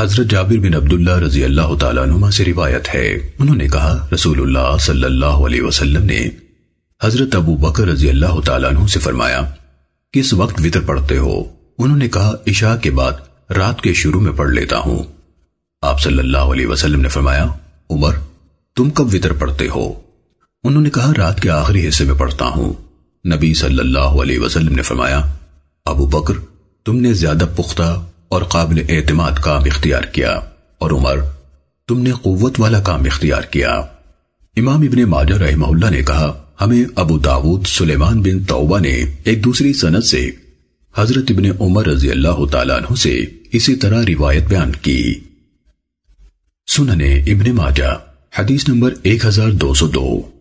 حضرت جابر بن عبداللہ رضی اللہ تعالیٰ عنہ سے روایت ہے۔ انہوں نے کہا، رسول اللہ صلی اللہ علیہ وسلم نے حضرت ابو بکر رضی اللہ تعالیٰ عنہ سے فرمایا، کس وقت وطر پڑھتے ہو؟ انہوں نے کہا، عشاء کے بعد رات کے شروع میں پڑھ لیتا ہوں۔ آپ صلی اللہ علیہ وسلم نے فرمایا، عمر، تم کب وطر پڑھتے ہو؟ انہوں نے کہا، رات کے آخری حصے میں پڑھتا ہوں۔ نبی صلی اللہ علیہ وسلم نے فرمایا، ابو بکر، تم نے زیادہ پختہ اور قابل اعتماد کام اختیار کیا۔ اور عمر، تم نے قوت والا کام اختیار کیا۔ امام ابن ماجہ رحمہ اللہ نے کہا، ہمیں ابو داود، سلیمان بن توبہ نے ایک دوسری سند سے حضرت ابن عمر رضی اللہ تعالیٰ عنہ سے اسی طرح روایت بیان کی۔ سننے ابن ماجہ، حدیث نمبر 1202